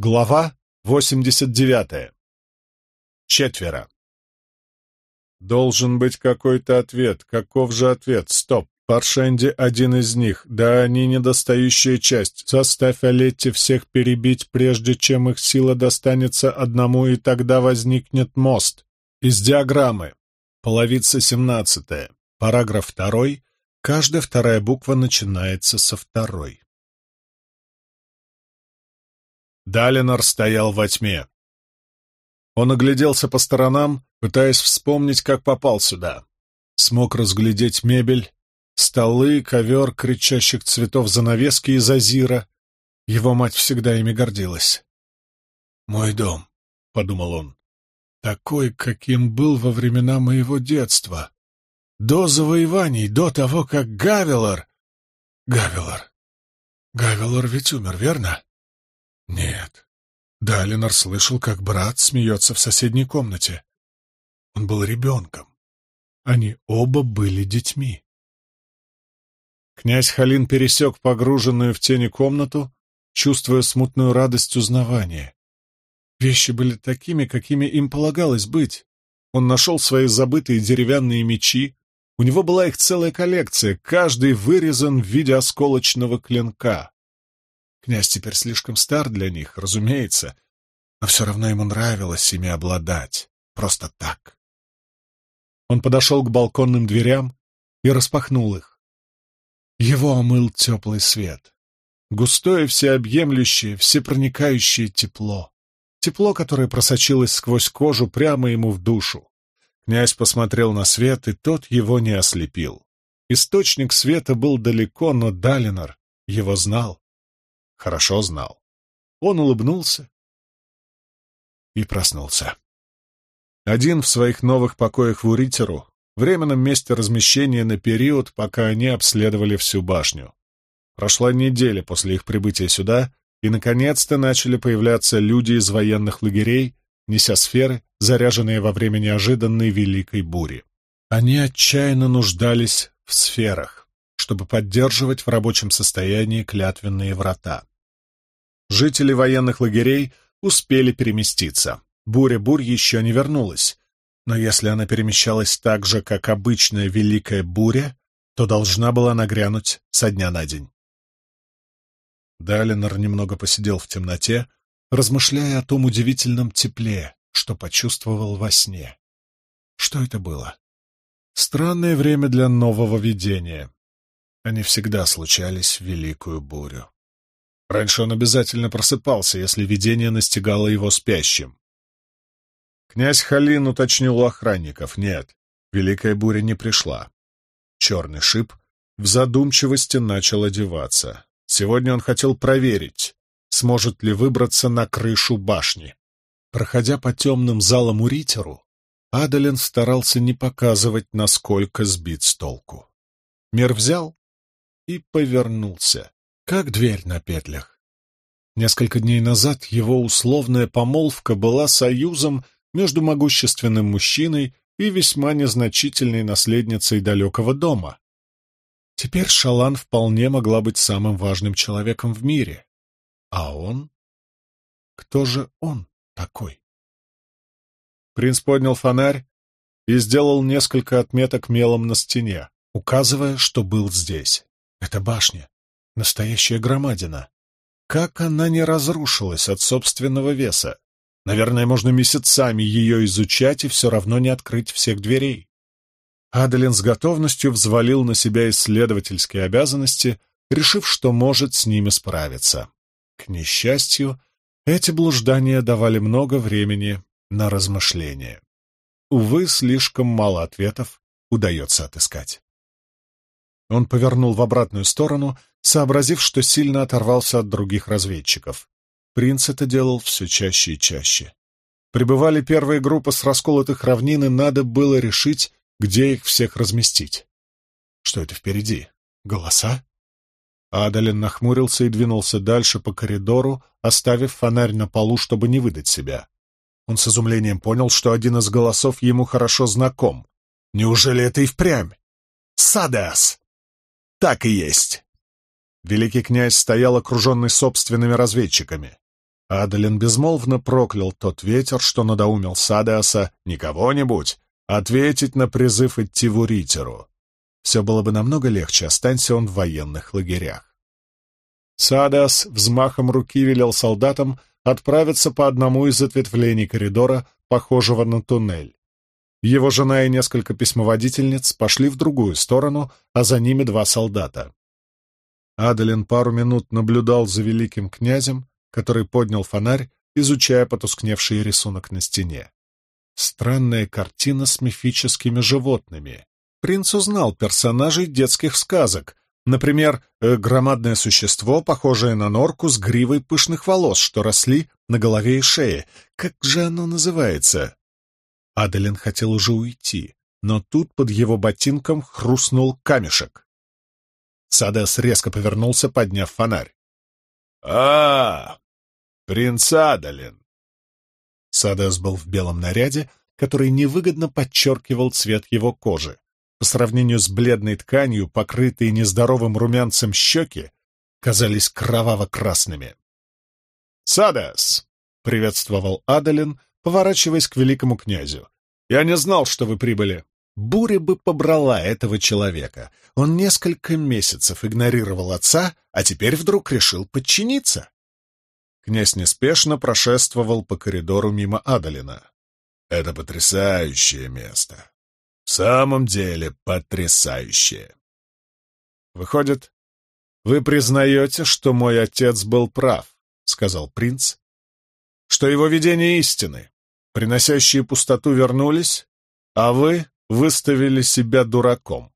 Глава 89. Четверо. Должен быть какой-то ответ. Каков же ответ? Стоп. Паршенди один из них. Да они недостающая часть. Заставь Олетти всех перебить, прежде чем их сила достанется одному, и тогда возникнет мост. Из диаграммы. Половица семнадцатая. Параграф второй. Каждая вторая буква начинается со второй. Далинор стоял во тьме. Он огляделся по сторонам, пытаясь вспомнить, как попал сюда. Смог разглядеть мебель, столы, ковер кричащих цветов занавески из азира. Его мать всегда ими гордилась. «Мой дом», — подумал он, — «такой, каким был во времена моего детства, до завоеваний, до того, как Гавелор...» «Гавелор... Гавелор ведь умер, верно?» Нет. Далинор слышал, как брат смеется в соседней комнате. Он был ребенком. Они оба были детьми. Князь Халин пересек погруженную в тени комнату, чувствуя смутную радость узнавания. Вещи были такими, какими им полагалось быть. Он нашел свои забытые деревянные мечи, у него была их целая коллекция, каждый вырезан в виде осколочного клинка. Князь теперь слишком стар для них, разумеется, но все равно ему нравилось ими обладать. Просто так. Он подошел к балконным дверям и распахнул их. Его омыл теплый свет. Густое, всеобъемлющее, всепроникающее тепло. Тепло, которое просочилось сквозь кожу прямо ему в душу. Князь посмотрел на свет, и тот его не ослепил. Источник света был далеко, но Далинор его знал хорошо знал. Он улыбнулся и проснулся. Один в своих новых покоях в Уритеру, временном месте размещения на период, пока они обследовали всю башню. Прошла неделя после их прибытия сюда, и, наконец-то, начали появляться люди из военных лагерей, неся сферы, заряженные во время неожиданной великой бури. Они отчаянно нуждались в сферах, чтобы поддерживать в рабочем состоянии клятвенные врата. Жители военных лагерей успели переместиться. Буря-бурь еще не вернулась. Но если она перемещалась так же, как обычная великая буря, то должна была нагрянуть со дня на день. Далинор немного посидел в темноте, размышляя о том удивительном тепле, что почувствовал во сне. Что это было? Странное время для нового видения. Они всегда случались в великую бурю. Раньше он обязательно просыпался, если видение настигало его спящим. Князь Халин уточнил у охранников. Нет, великая буря не пришла. Черный шип в задумчивости начал одеваться. Сегодня он хотел проверить, сможет ли выбраться на крышу башни. Проходя по темным залам Уритеру, Адалин старался не показывать, насколько сбит с толку. Мир взял и повернулся как дверь на петлях. Несколько дней назад его условная помолвка была союзом между могущественным мужчиной и весьма незначительной наследницей далекого дома. Теперь Шалан вполне могла быть самым важным человеком в мире. А он? Кто же он такой? Принц поднял фонарь и сделал несколько отметок мелом на стене, указывая, что был здесь. Это башня. Настоящая громадина. Как она не разрушилась от собственного веса? Наверное, можно месяцами ее изучать и все равно не открыть всех дверей. Аделин с готовностью взвалил на себя исследовательские обязанности, решив, что может с ними справиться. К несчастью, эти блуждания давали много времени на размышления. Увы, слишком мало ответов удается отыскать. Он повернул в обратную сторону, сообразив, что сильно оторвался от других разведчиков. Принц это делал все чаще и чаще. Прибывали первые группы с расколотых равнин, и надо было решить, где их всех разместить. Что это впереди? Голоса? Адалин нахмурился и двинулся дальше по коридору, оставив фонарь на полу, чтобы не выдать себя. Он с изумлением понял, что один из голосов ему хорошо знаком. Неужели это и впрямь? Садас! Так и есть. Великий князь стоял окруженный собственными разведчиками. Адалин безмолвно проклял тот ветер, что надоумил Садеаса не кого-нибудь, ответить на призыв идти в Уритеру. Все было бы намного легче, останься он в военных лагерях. Садеас взмахом руки велел солдатам отправиться по одному из ответвлений коридора, похожего на туннель. Его жена и несколько письмоводительниц пошли в другую сторону, а за ними два солдата. Адалин пару минут наблюдал за великим князем, который поднял фонарь, изучая потускневший рисунок на стене. Странная картина с мифическими животными. Принц узнал персонажей детских сказок, например, э, громадное существо, похожее на норку с гривой пышных волос, что росли на голове и шее. Как же оно называется? Аделин хотел уже уйти, но тут под его ботинком хрустнул камешек. Садес резко повернулся, подняв фонарь. «А, принц Адалин!» Садес был в белом наряде, который невыгодно подчеркивал цвет его кожи. По сравнению с бледной тканью, покрытые нездоровым румянцем щеки, казались кроваво-красными. «Садес!» — приветствовал Адалин, поворачиваясь к великому князю. «Я не знал, что вы прибыли. Буря бы побрала этого человека. Он несколько месяцев игнорировал отца, а теперь вдруг решил подчиниться. Князь неспешно прошествовал по коридору мимо Адалина. «Это потрясающее место. В самом деле потрясающее. Выходит, вы признаете, что мой отец был прав, — сказал принц, — что его видения истины, приносящие пустоту, вернулись, а вы выставили себя дураком.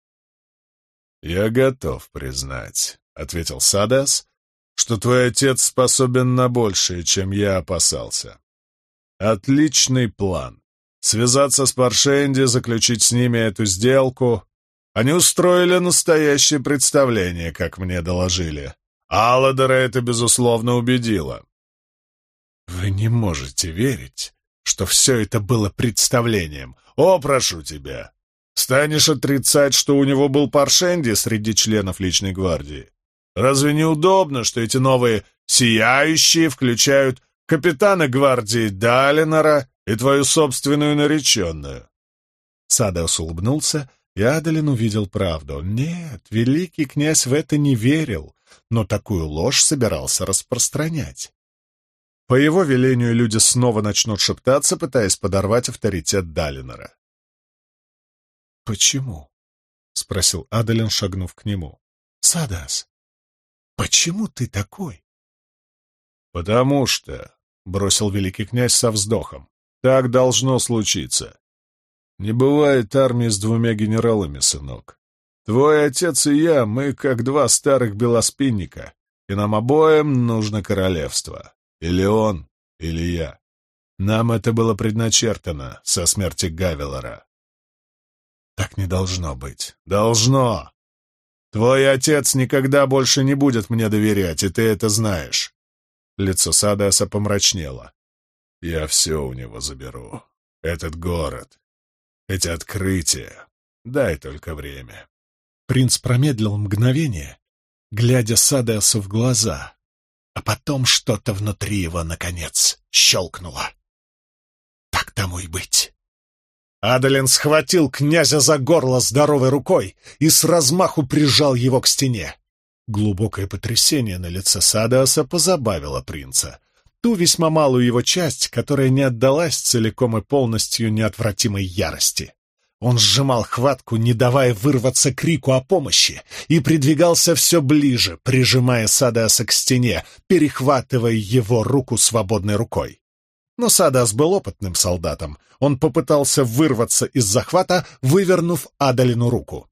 «Я готов признать», — ответил Садас, «что твой отец способен на большее, чем я опасался. Отличный план. Связаться с Паршенди, заключить с ними эту сделку. Они устроили настоящее представление, как мне доложили. Алладора это, безусловно, убедило». «Вы не можете верить, что все это было представлением. О, прошу тебя, станешь отрицать, что у него был Паршенди среди членов личной гвардии? Разве не удобно, что эти новые «сияющие» включают капитана гвардии Далинора и твою собственную нареченную?» Садеус улыбнулся, и Адалин увидел правду. Нет, великий князь в это не верил, но такую ложь собирался распространять. По его велению люди снова начнут шептаться, пытаясь подорвать авторитет Далинора. «Почему?» — спросил Адалин, шагнув к нему. «Садас, почему ты такой?» «Потому что», — бросил великий князь со вздохом, — «так должно случиться. Не бывает армии с двумя генералами, сынок. Твой отец и я, мы как два старых белоспинника, и нам обоим нужно королевство. Или он, или я. Нам это было предначертано со смерти Гавелора. Так не должно быть. Должно! Твой отец никогда больше не будет мне доверять, и ты это знаешь. Лицо Садаса помрачнело. Я все у него заберу. Этот город, эти открытия. Дай только время. Принц промедлил мгновение, глядя Садасу в глаза, а потом что-то внутри его, наконец, щелкнуло. Так тому и быть. Адалин схватил князя за горло здоровой рукой и с размаху прижал его к стене. Глубокое потрясение на лице Садаса позабавило принца. Ту весьма малую его часть, которая не отдалась целиком и полностью неотвратимой ярости. Он сжимал хватку, не давая вырваться крику о помощи, и придвигался все ближе, прижимая Садаса к стене, перехватывая его руку свободной рукой. Но Садас был опытным солдатом. Он попытался вырваться из захвата, вывернув Адалину руку.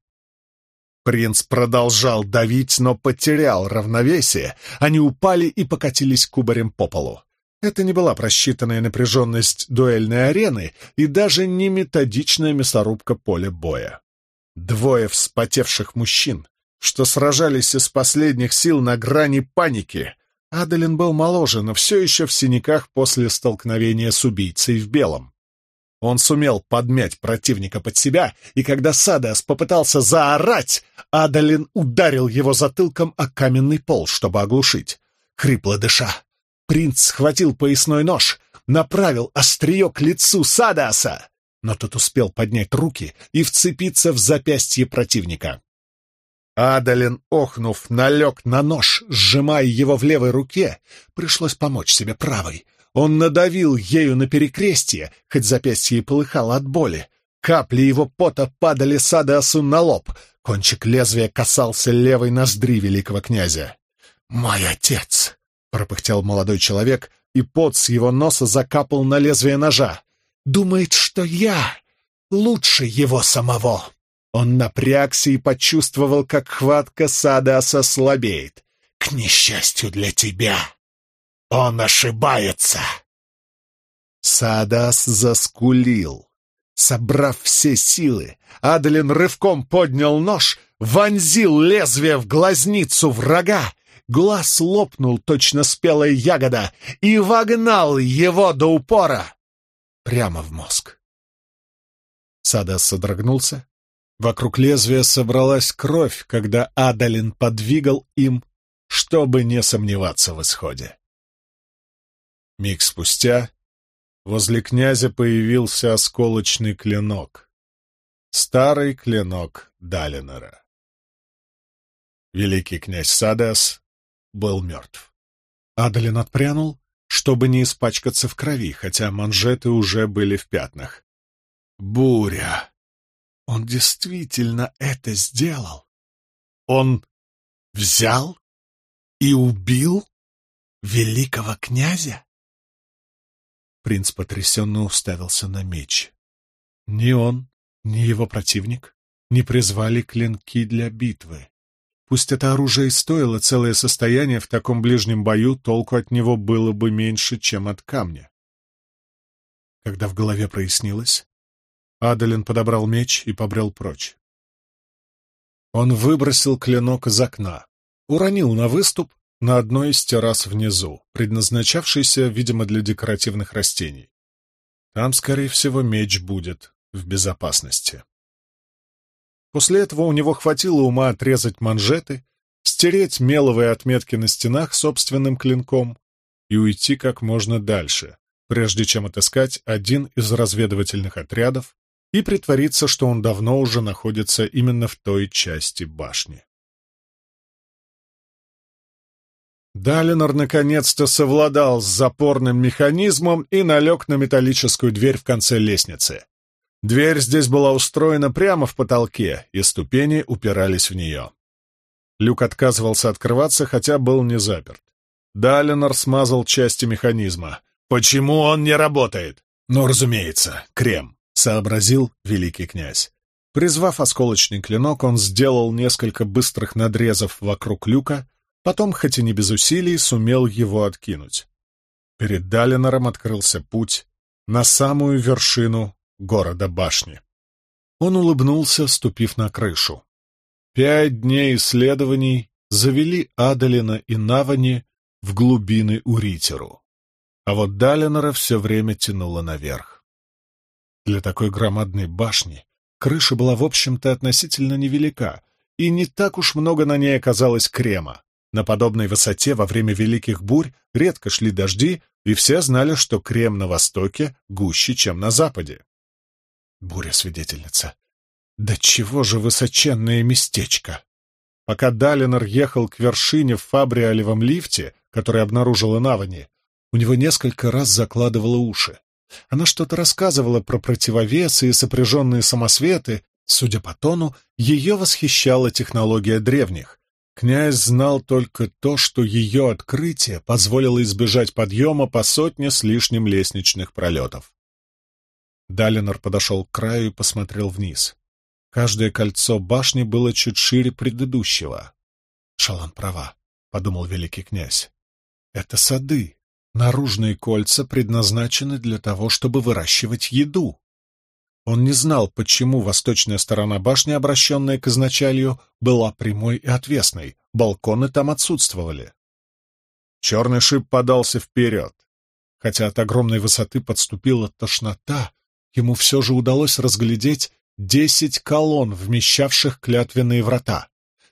Принц продолжал давить, но потерял равновесие. Они упали и покатились кубарем по полу. Это не была просчитанная напряженность дуэльной арены и даже не методичная мясорубка поля боя. Двое вспотевших мужчин, что сражались из последних сил на грани паники. Адалин был моложе, но все еще в синяках после столкновения с убийцей в белом. Он сумел подмять противника под себя, и когда Садас попытался заорать, Адалин ударил его затылком о каменный пол, чтобы оглушить. Хрипло дыша, Принц схватил поясной нож, направил острие к лицу Садаса, но тот успел поднять руки и вцепиться в запястье противника. Адалин, охнув, налег на нож, сжимая его в левой руке. Пришлось помочь себе правой. Он надавил ею на перекрестие, хоть запястье и полыхало от боли. Капли его пота падали Садасу на лоб. Кончик лезвия касался левой ноздри великого князя. «Мой отец!» — пропыхтел молодой человек, и пот с его носа закапал на лезвие ножа. «Думает, что я лучше его самого!» Он напрягся и почувствовал, как хватка Садаса слабеет. «К несчастью для тебя, он ошибается!» Садас заскулил. Собрав все силы, Аделин рывком поднял нож, вонзил лезвие в глазницу врага, глаз лопнул точно спелая ягода и вогнал его до упора прямо в мозг. Садас содрогнулся, Вокруг лезвия собралась кровь, когда Адалин подвигал им, чтобы не сомневаться в исходе. Миг спустя возле князя появился осколочный клинок. Старый клинок Далинора. Великий князь Садас был мертв. Адалин отпрянул, чтобы не испачкаться в крови, хотя манжеты уже были в пятнах. «Буря!» Он действительно это сделал. Он взял и убил великого князя? Принц потрясенно уставился на меч. Ни он, ни его противник не призвали клинки для битвы. Пусть это оружие и стоило целое состояние, в таком ближнем бою толку от него было бы меньше, чем от камня. Когда в голове прояснилось, Адалин подобрал меч и побрел прочь. Он выбросил клинок из окна, уронил на выступ на одной из террас внизу, предназначавшейся, видимо, для декоративных растений. Там, скорее всего, меч будет в безопасности. После этого у него хватило ума отрезать манжеты, стереть меловые отметки на стенах собственным клинком и уйти как можно дальше, прежде чем отыскать один из разведывательных отрядов, и притвориться, что он давно уже находится именно в той части башни. Далинор наконец-то совладал с запорным механизмом и налег на металлическую дверь в конце лестницы. Дверь здесь была устроена прямо в потолке, и ступени упирались в нее. Люк отказывался открываться, хотя был не заперт. Далинор смазал части механизма. «Почему он не работает?» «Ну, разумеется, крем. — сообразил великий князь. Призвав осколочный клинок, он сделал несколько быстрых надрезов вокруг люка, потом, хоть и не без усилий, сумел его откинуть. Перед Далинором открылся путь на самую вершину города-башни. Он улыбнулся, ступив на крышу. Пять дней исследований завели Адалина и Навани в глубины Уритеру. А вот Далинора все время тянуло наверх. Для такой громадной башни крыша была, в общем-то, относительно невелика, и не так уж много на ней оказалось крема. На подобной высоте во время великих бурь редко шли дожди, и все знали, что крем на востоке гуще, чем на западе. Буря-свидетельница. Да чего же высоченное местечко! Пока Далинор ехал к вершине в фабриалевом лифте, который обнаружила Навани, у него несколько раз закладывало уши. Она что-то рассказывала про противовесы и сопряженные самосветы. Судя по тону, ее восхищала технология древних. Князь знал только то, что ее открытие позволило избежать подъема по сотне с лишним лестничных пролетов. Далинор подошел к краю и посмотрел вниз. Каждое кольцо башни было чуть шире предыдущего. «Шалан права», — подумал великий князь. «Это сады, Наружные кольца предназначены для того, чтобы выращивать еду. Он не знал, почему восточная сторона башни, обращенная к изначалью, была прямой и отвесной, балконы там отсутствовали. Черный шип подался вперед. Хотя от огромной высоты подступила тошнота, ему все же удалось разглядеть десять колонн, вмещавших клятвенные врата.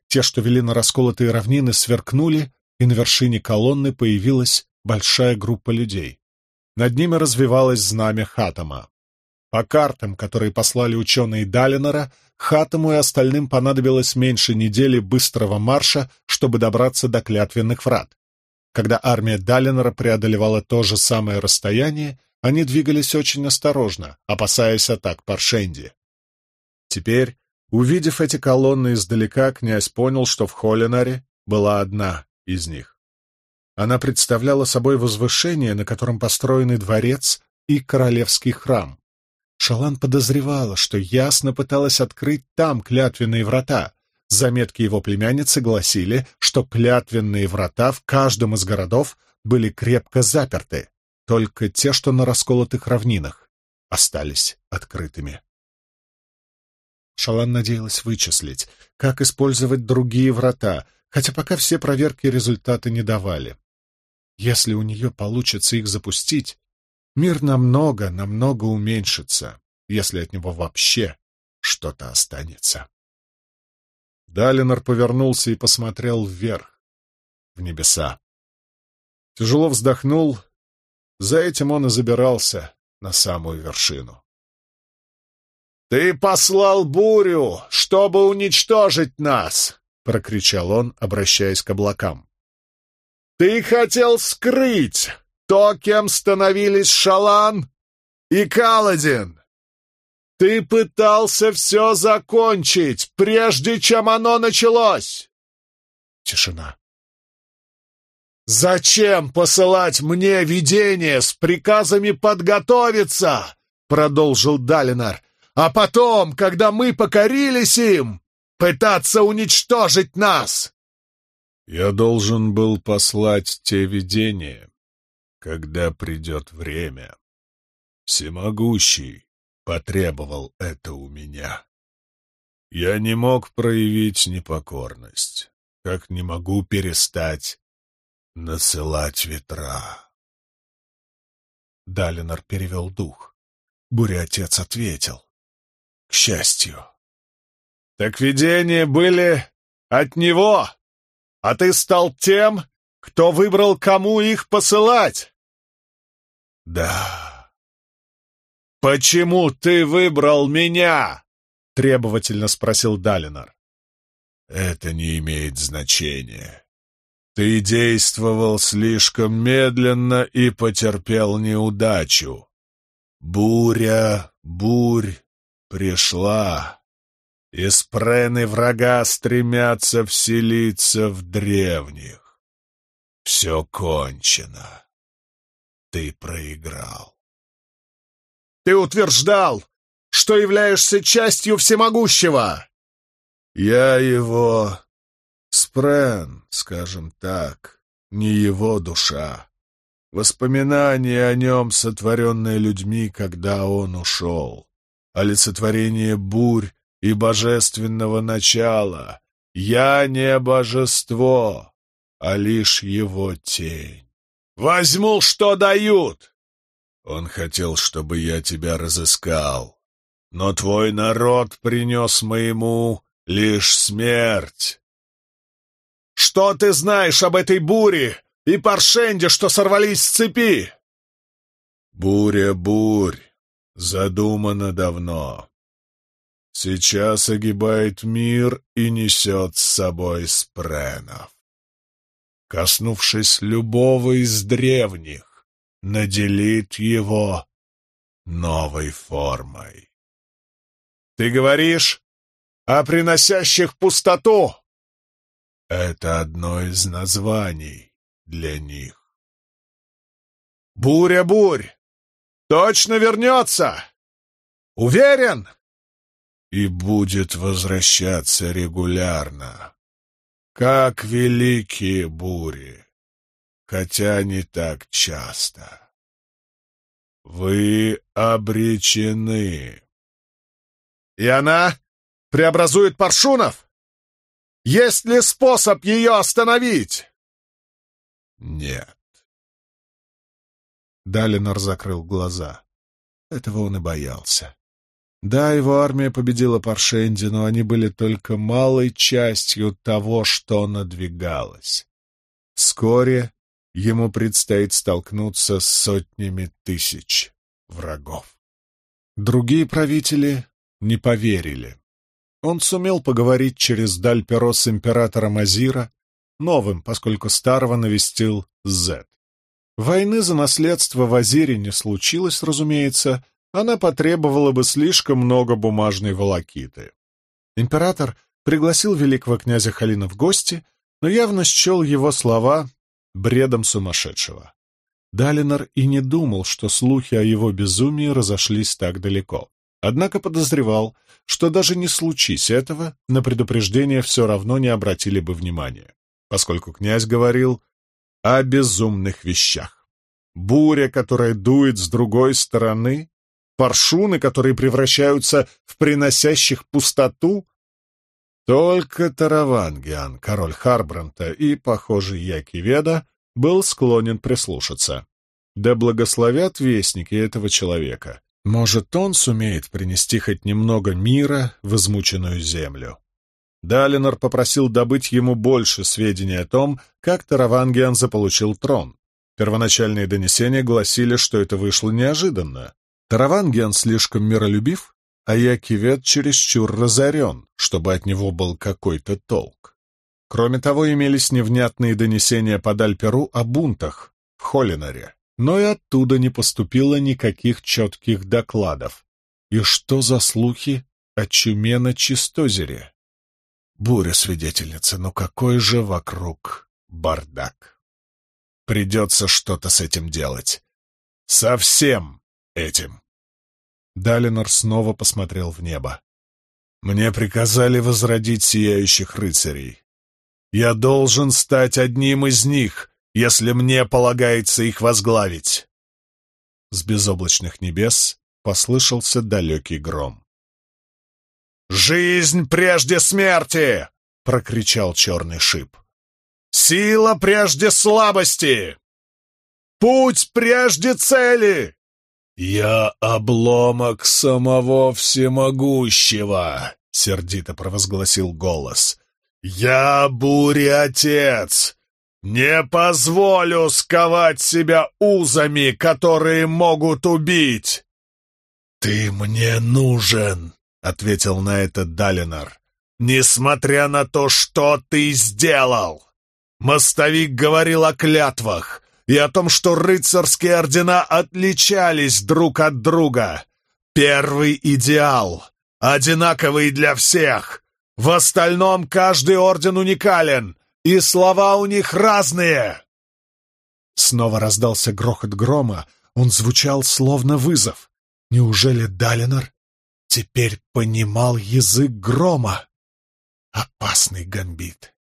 Те, что вели на расколотые равнины, сверкнули, и на вершине колонны появилась большая группа людей. Над ними развивалось знамя Хатама. По картам, которые послали ученые Далинора, Хатаму и остальным понадобилось меньше недели быстрого марша, чтобы добраться до клятвенных врат. Когда армия Далинора преодолевала то же самое расстояние, они двигались очень осторожно, опасаясь атак Паршенди. Теперь, увидев эти колонны издалека, князь понял, что в Холинаре была одна из них. Она представляла собой возвышение, на котором построены дворец и королевский храм. Шалан подозревала, что ясно пыталась открыть там клятвенные врата. Заметки его племянницы гласили, что клятвенные врата в каждом из городов были крепко заперты, только те, что на расколотых равнинах, остались открытыми. Шалан надеялась вычислить, как использовать другие врата, хотя пока все проверки результаты не давали. Если у нее получится их запустить, мир намного, намного уменьшится, если от него вообще что-то останется. Далинор повернулся и посмотрел вверх, в небеса. Тяжело вздохнул, за этим он и забирался на самую вершину. «Ты послал бурю, чтобы уничтожить нас!» — прокричал он, обращаясь к облакам. Ты хотел скрыть то, кем становились Шалан и Каладин. Ты пытался все закончить, прежде чем оно началось. Тишина. «Зачем посылать мне видение с приказами подготовиться?» — продолжил Далинар. «А потом, когда мы покорились им, пытаться уничтожить нас!» Я должен был послать те видения, когда придет время. Всемогущий потребовал это у меня. Я не мог проявить непокорность, как не могу перестать насылать ветра. Далинор перевел дух. Буря-отец ответил. К счастью. Так видения были от него! а ты стал тем, кто выбрал, кому их посылать. Да. Почему ты выбрал меня? Требовательно спросил Далинар. Это не имеет значения. Ты действовал слишком медленно и потерпел неудачу. Буря, бурь пришла. Испрены врага стремятся вселиться в древних. Все кончено. Ты проиграл. Ты утверждал, что являешься частью всемогущего. Я его... Спрен, скажем так, не его душа. Воспоминания о нем, сотворенные людьми, когда он ушел. Олицетворение бурь и божественного начала. Я не божество, а лишь его тень. Возьму, что дают!» Он хотел, чтобы я тебя разыскал, но твой народ принес моему лишь смерть. «Что ты знаешь об этой буре и паршенде, что сорвались с цепи?» «Буря бурь задумана давно. Сейчас огибает мир и несет с собой спренов. Коснувшись любого из древних, наделит его новой формой. «Ты говоришь о приносящих пустоту?» Это одно из названий для них. «Буря-бурь! Точно вернется! Уверен?» и будет возвращаться регулярно, как великие бури, хотя не так часто. Вы обречены. И она преобразует паршунов? Есть ли способ ее остановить? Нет. Далинор закрыл глаза. Этого он и боялся. Да, его армия победила Паршенди, но они были только малой частью того, что надвигалось. Вскоре ему предстоит столкнуться с сотнями тысяч врагов. Другие правители не поверили. Он сумел поговорить через Дальперо с императором Азира, новым, поскольку старого навестил Зет. Войны за наследство в Азире не случилось, разумеется, она потребовала бы слишком много бумажной волокиты. Император пригласил великого князя Халина в гости, но явно счел его слова бредом сумасшедшего. Далинор и не думал, что слухи о его безумии разошлись так далеко. Однако подозревал, что даже не случись этого, на предупреждение все равно не обратили бы внимания, поскольку князь говорил о безумных вещах. Буря, которая дует с другой стороны, паршуны, которые превращаются в приносящих пустоту, только Таравангиан, король Харбранта и, похоже, Якиведа, был склонен прислушаться. Да благословят вестники этого человека. Может, он сумеет принести хоть немного мира в измученную землю. Далинор попросил добыть ему больше сведений о том, как Таравангиан заполучил трон. Первоначальные донесения гласили, что это вышло неожиданно. Таравангиан слишком миролюбив, а Якивет чересчур разорен, чтобы от него был какой-то толк. Кроме того, имелись невнятные донесения по Дальперу о бунтах в Холинаре, но и оттуда не поступило никаких четких докладов. И что за слухи о чуме на Чистозере? Буря, свидетельница, но какой же вокруг бардак. Придется что-то с этим делать. Со всем этим. Далинор снова посмотрел в небо. «Мне приказали возродить сияющих рыцарей. Я должен стать одним из них, если мне полагается их возглавить». С безоблачных небес послышался далекий гром. «Жизнь прежде смерти!» — прокричал черный шип. «Сила прежде слабости! Путь прежде цели!» «Я обломок самого всемогущего!» — сердито провозгласил голос. «Я буря-отец! Не позволю сковать себя узами, которые могут убить!» «Ты мне нужен!» — ответил на это Далинар. «Несмотря на то, что ты сделал!» Мостовик говорил о клятвах, и о том, что рыцарские ордена отличались друг от друга. Первый идеал, одинаковый для всех. В остальном каждый орден уникален, и слова у них разные. Снова раздался грохот грома, он звучал словно вызов. Неужели Далинор теперь понимал язык грома? Опасный гамбит.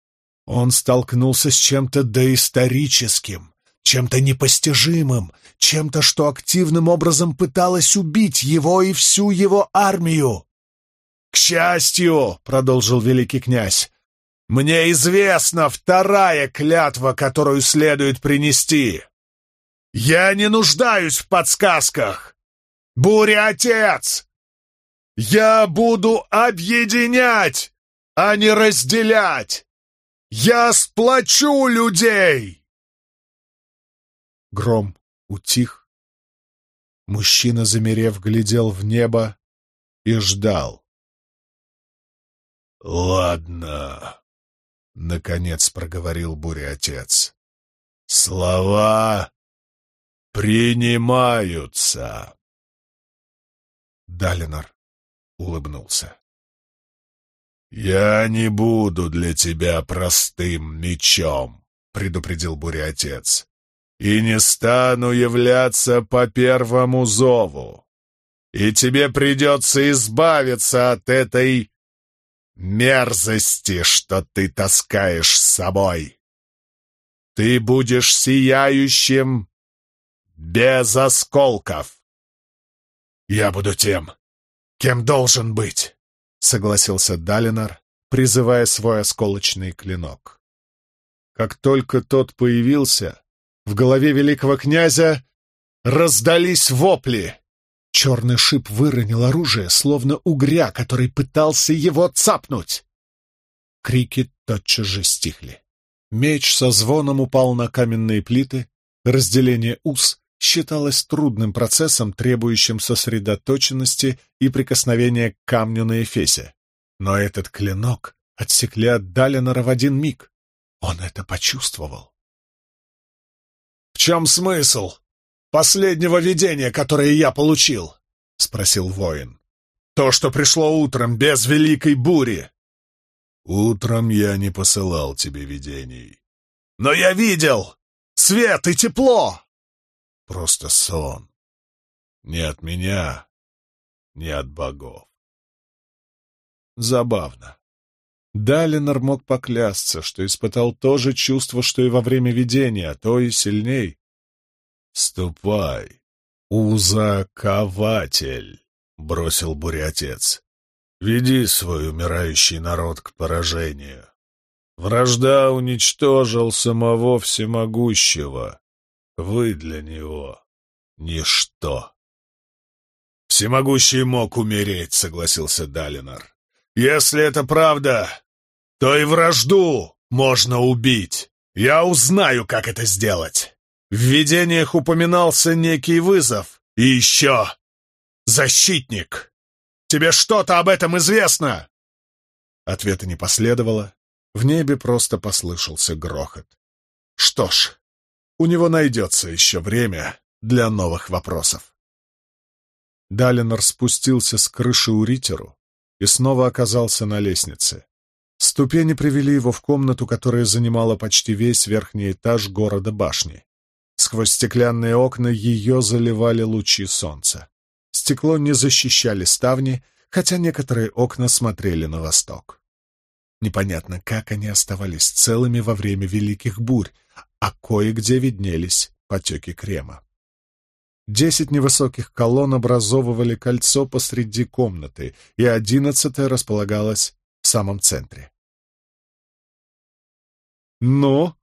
Он столкнулся с чем-то доисторическим, чем-то непостижимым, чем-то, что активным образом пыталось убить его и всю его армию. «К счастью», — продолжил великий князь, — «мне известна вторая клятва, которую следует принести. Я не нуждаюсь в подсказках. Буря-отец! Я буду объединять, а не разделять! Я сплочу людей!» Гром утих. Мужчина, замерев, глядел в небо и ждал. «Ладно», — наконец проговорил буря-отец. «Слова принимаются». Далинор улыбнулся. «Я не буду для тебя простым мечом», — предупредил буря-отец и не стану являться по первому зову. И тебе придется избавиться от этой мерзости, что ты таскаешь с собой. Ты будешь сияющим без осколков. Я буду тем, кем должен быть, — согласился Далинар, призывая свой осколочный клинок. Как только тот появился, в голове великого князя раздались вопли. Черный шип выронил оружие, словно угря, который пытался его цапнуть. Крики тотчас же стихли. Меч со звоном упал на каменные плиты, разделение уз считалось трудным процессом, требующим сосредоточенности и прикосновения к камню на эфесе. Но этот клинок отсекли от Далинора в один миг. Он это почувствовал. «В чем смысл последнего видения, которое я получил?» — спросил воин. «То, что пришло утром, без великой бури!» «Утром я не посылал тебе видений». «Но я видел! Свет и тепло!» «Просто сон. Не от меня, не от богов». Забавно. Далинор мог поклясться, что испытал то же чувство, что и во время видения, а то и сильней. «Ступай, узакователь!» — бросил буря-отец. «Веди свой умирающий народ к поражению. Вражда уничтожил самого всемогущего. Вы для него ничто». «Всемогущий мог умереть», — согласился Далинор. «Если это правда, то и вражду можно убить. Я узнаю, как это сделать. В видениях упоминался некий вызов. И еще защитник. Тебе что-то об этом известно?» Ответа не последовало. В небе просто послышался грохот. Что ж, у него найдется еще время для новых вопросов. Далинор спустился с крыши у Ритеру и снова оказался на лестнице. Ступени привели его в комнату, которая занимала почти весь верхний этаж города башни. Сквозь стеклянные окна ее заливали лучи солнца. Стекло не защищали ставни, хотя некоторые окна смотрели на восток. Непонятно, как они оставались целыми во время великих бурь, а кое-где виднелись потеки крема. Десять невысоких колонн образовывали кольцо посреди комнаты, и одиннадцатая располагалась в самом центре. «Ну?»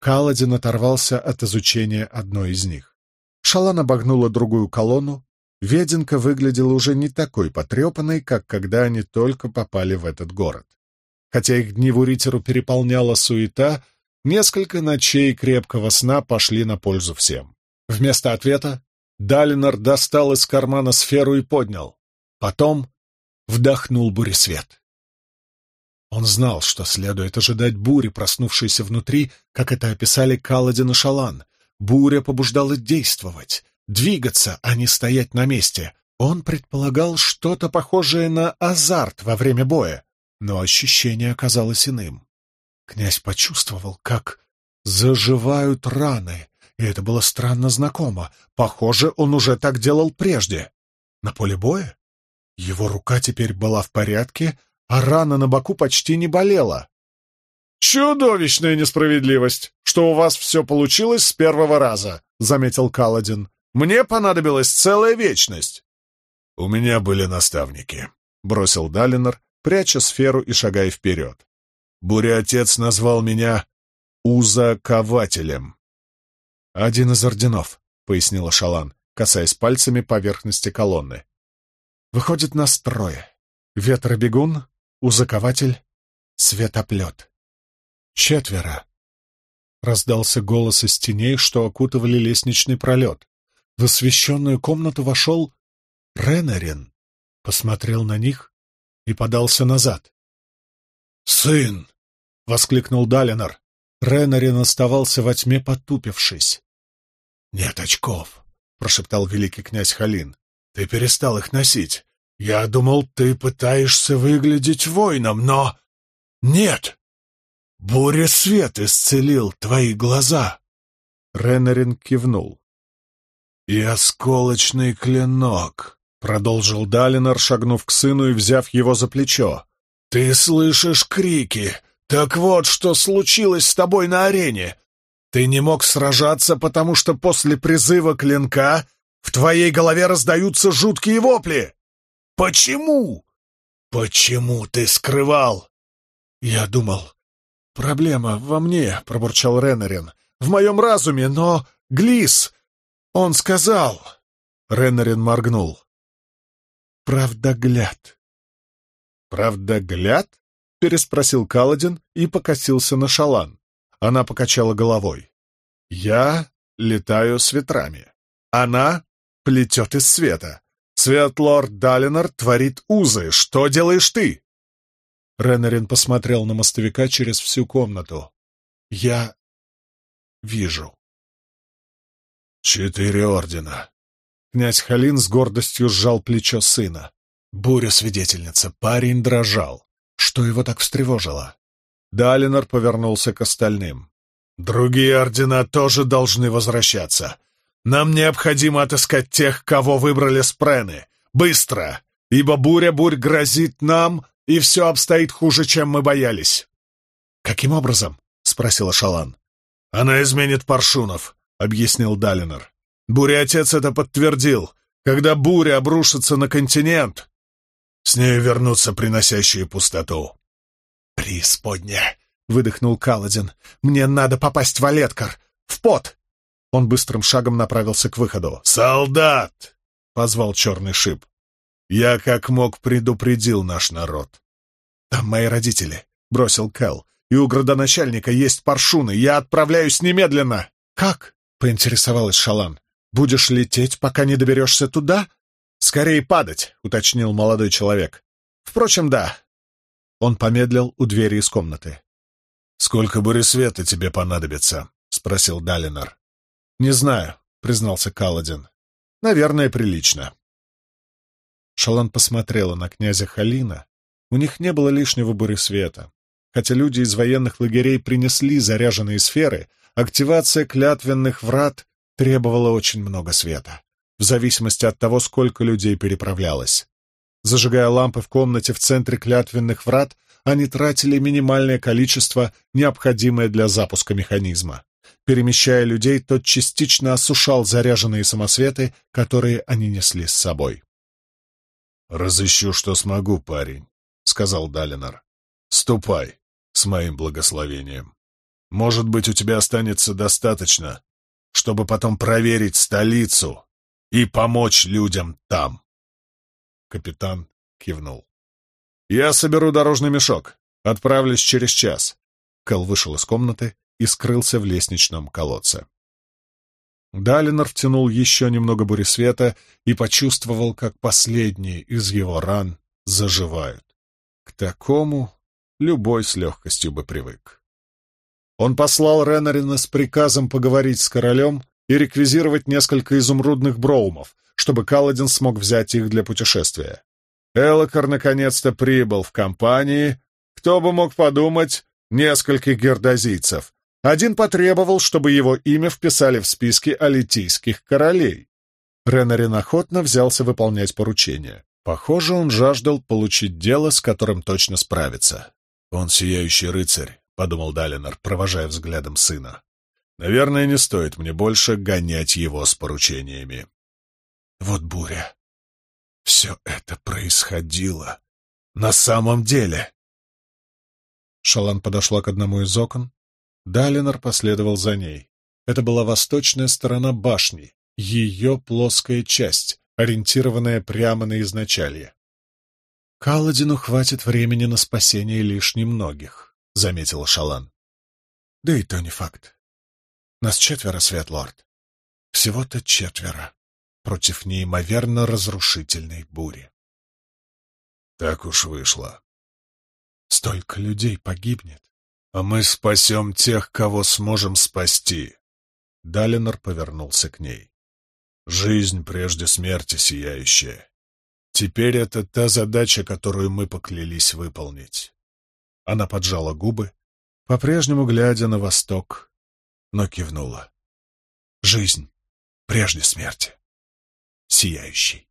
Каладин оторвался от изучения одной из них. Шалан обогнула другую колонну. Веденка выглядела уже не такой потрепанной, как когда они только попали в этот город. Хотя их дни в Уритеру переполняла суета, несколько ночей крепкого сна пошли на пользу всем. Вместо ответа Далинор достал из кармана сферу и поднял. Потом вдохнул буресвет. Он знал, что следует ожидать бури, проснувшейся внутри, как это описали Каладин и Шалан. Буря побуждала действовать, двигаться, а не стоять на месте. Он предполагал что-то похожее на азарт во время боя, но ощущение оказалось иным. Князь почувствовал, как заживают раны, и это было странно знакомо. Похоже, он уже так делал прежде. На поле боя? Его рука теперь была в порядке, а рана на боку почти не болела. «Чудовищная несправедливость, что у вас все получилось с первого раза», — заметил Каладин. «Мне понадобилась целая вечность». «У меня были наставники», — бросил Далинор, пряча сферу и шагая вперед. «Буря-отец назвал меня узакователем». «Один из орденов», — пояснила Шалан, касаясь пальцами поверхности колонны. «Выходит, на строе. Ветробегун, узакователь, светоплет. Четверо. Раздался голос из теней, что окутывали лестничный пролет. В освещенную комнату вошел Ренарин, посмотрел на них и подался назад. «Сын!» — воскликнул Далинор. Ренарин оставался во тьме, потупившись. «Нет очков», — прошептал великий князь Халин. «Ты перестал их носить. Я думал, ты пытаешься выглядеть воином, но... Нет! Буря свет исцелил твои глаза!» Ренарин кивнул. «И осколочный клинок», — продолжил Далинор, шагнув к сыну и взяв его за плечо. «Ты слышишь крики? Так вот, что случилось с тобой на арене. Ты не мог сражаться, потому что после призыва клинка в твоей голове раздаются жуткие вопли. Почему? Почему ты скрывал? Я думал, проблема во мне, пробурчал Ренарин. В моем разуме, но Глис, он сказал. Ренарин моргнул. Правдогляд. Правдогляд? переспросил Каладин и покосился на Шалан. Она покачала головой. «Я летаю с ветрами. Она плетет из света. Светлорд Далинор творит узы. Что делаешь ты?» Ренарин посмотрел на мостовика через всю комнату. «Я вижу». «Четыре ордена». Князь Халин с гордостью сжал плечо сына. Буря-свидетельница. Парень дрожал. Что его так встревожило? Далинор повернулся к остальным. «Другие ордена тоже должны возвращаться. Нам необходимо отыскать тех, кого выбрали спрены. Быстро! Ибо буря-бурь грозит нам, и все обстоит хуже, чем мы боялись». «Каким образом?» — спросила Шалан. «Она изменит паршунов», — объяснил Далинор. «Буря-отец это подтвердил. Когда буря обрушится на континент, с нею вернутся приносящие пустоту». «Преисподня!» — выдохнул Каладин. «Мне надо попасть в Олеткар! В пот!» Он быстрым шагом направился к выходу. «Солдат!» — позвал черный шип. «Я как мог предупредил наш народ». «Там мои родители», — бросил Кэл. «И у градоначальника есть паршуны. Я отправляюсь немедленно». «Как?» — поинтересовалась Шалан. «Будешь лететь, пока не доберешься туда?» «Скорее падать», — уточнил молодой человек. «Впрочем, да». Он помедлил у двери из комнаты. «Сколько буресвета тебе понадобится?» — спросил Далинор. «Не знаю», — признался Каладин. «Наверное, прилично». Шалан посмотрела на князя Халина. У них не было лишнего буры света. Хотя люди из военных лагерей принесли заряженные сферы, активация клятвенных врат требовала очень много света, в зависимости от того, сколько людей переправлялось. Зажигая лампы в комнате в центре клятвенных врат, они тратили минимальное количество, необходимое для запуска механизма. Перемещая людей, тот частично осушал заряженные самосветы, которые они несли с собой. «Разыщу, что смогу, парень», — сказал Далинор. «Ступай с моим благословением. Может быть, у тебя останется достаточно, чтобы потом проверить столицу и помочь людям там». Капитан кивнул. «Я соберу дорожный мешок. Отправлюсь через час». Кэл вышел из комнаты и скрылся в лестничном колодце. Далинор втянул еще немного буресвета и почувствовал, как последние из его ран заживают. К такому любой с легкостью бы привык. Он послал Ренарина с приказом поговорить с королем и реквизировать несколько изумрудных броумов, чтобы Каладин смог взять их для путешествия. Элокар наконец-то прибыл в компании, кто бы мог подумать, нескольких гердозийцев, один потребовал, чтобы его имя вписали в списки алитийских королей. Ренарин охотно взялся выполнять поручение. Похоже, он жаждал получить дело, с которым точно справится. «Он сияющий рыцарь», — подумал Далинор, провожая взглядом сына. «Наверное, не стоит мне больше гонять его с поручениями». Вот буря. Все это происходило на самом деле. Шалан подошла к одному из окон, Далинор последовал за ней. Это была восточная сторона башни, ее плоская часть, ориентированная прямо на изначалье. «Каладину хватит времени на спасение лишь немногих», — заметила Шалан. «Да и то не факт. Нас четверо, Светлорд. Всего-то четверо против неимоверно разрушительной бури». «Так уж вышло. Столько людей погибнет мы спасем тех, кого сможем спасти. Далинор повернулся к ней. Жизнь прежде смерти сияющая. Теперь это та задача, которую мы поклялись выполнить. Она поджала губы, по-прежнему глядя на восток, но кивнула. Жизнь прежде смерти. Сияющий.